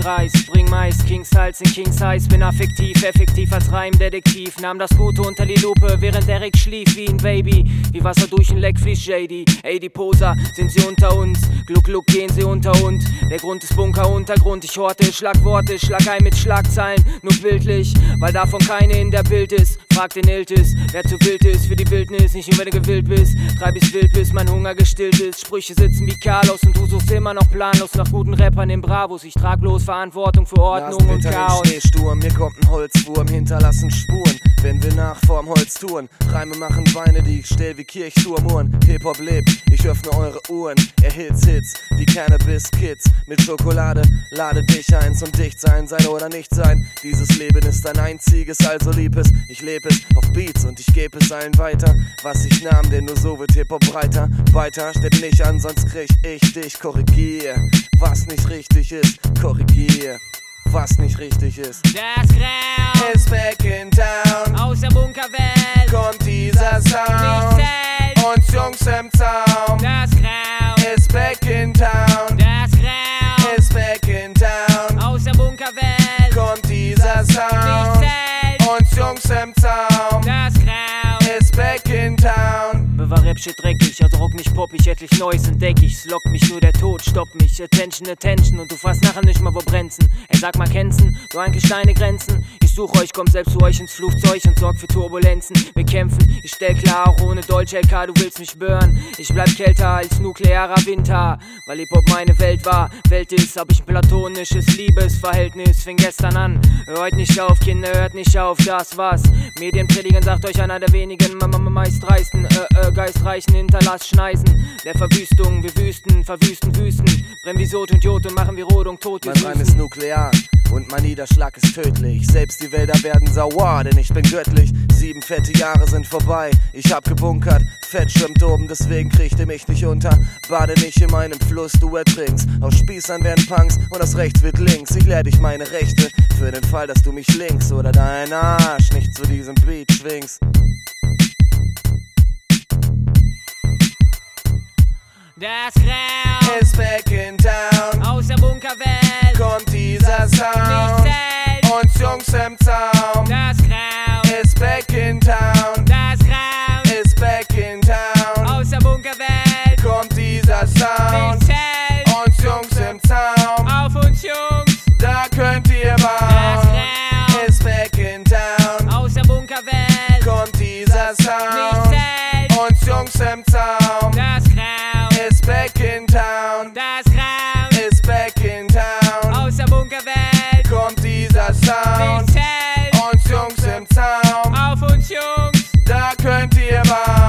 dreist, bring meist Kings Hals in Kings Heiß, bin affektiv, effektiv als Reimdetektiv. Nahm das Gute unter die Lupe, während Eric schlief wie ein Baby. Wie Wasser durch ein Leck fließt JD. Ey, die Poser, sind sie unter uns? Gluck, Gluck, gehen sie unter und. Der Grund ist Bunker, Untergrund. Ich horte, Schlagworte, schlag ein mit Schlagzeilen, nur bildlich, weil davon keine in der Bild ist. Frag den Iltis, wer zu wild ist für die Wildnis, nicht immer der gewillt bist. Treib ich wild, bis mein Hunger gestillt ist. Sprüche sitzen wie Carlos und du suchst immer noch planlos nach guten Rappern in Bravos. Ich trag bloß für Ordnung und Chaos. Schneesturm, mir kommt ein Holzwurm, hinterlassen Spuren, wenn wir nach vorm Holz touren. Reime machen Weine, die ich stell wie Kirchturmuhren. Hip-Hop lebt, ich öffne eure Uhren. Erhitzt Hits wie Cannabis-Kids mit Schokolade. Lade dich ein zum Dichtsein, sein oder nicht sein. Dieses Leben ist ein einziges, also lieb es. Ich lebe es auf Beats und ich gebe es allen weiter. Was ich nahm, denn nur so wird Hip-Hop breiter. Weiter steht nicht an, sonst krieg ich dich. Korrigier, was nicht richtig ist. Korrigier was nicht richtig ist. Das Grauen Ist back in town, aus der Bunkerwelt. kommt dieser Sound. Uns Jungs im Zaum. Das Grauen, Ist back in town, das Grauen ist back in town. aus der Bunkerwelt. Kommt dieser Sound. Uns Jungs im Zaum. Town. Bewahr Rap-Shit dreckig, also rock nicht poppig, etlich Neues entdeck ich. Es lockt mich nur der Tod, stopp mich. Attention, attention und du fasst nachher nicht mal wo Brenzen. Ey, sag mal, kennsten, du eigentlich deine Grenzen? Ich such euch, komm selbst zu euch ins Flugzeug und sorg für Turbulenzen. Wir kämpfen, ich stell klar, auch ohne Deutsch LK, du willst mich bören. Ich bleib kälter als nuklearer Winter, weil Hip-Hop meine Welt war. Welt ist, hab ich ein platonisches Liebesverhältnis, fing gestern an. Hört nicht auf, Kinder, hört nicht auf, das was. Medien predigen, sagt euch einer der wenigen, meist dreisten, äh, äh, geistreichen Hinterlass schneisen. Der Verwüstung, wir wüsten, verwüsten Wüsten. Brennen wie Sod und Jod und machen wie Rodung tot. Mein Reim ist nuklear und mein Niederschlag ist tödlich. Selbst die Wälder werden sauer, denn ich bin göttlich. Sieben fette Jahre sind vorbei, ich hab gebunkert. Fett schwimmt oben, deswegen kriegt ihr mich nicht unter. Bade nicht in meinem Fluss, du ertrinkst. Aus Spießern werden Punks und das Rechts wird links. Ich lehr dich meine Rechte für den Fall, dass du mich links oder dein Arsch nicht zu diesem Beat schwingst. Das Grauen bye.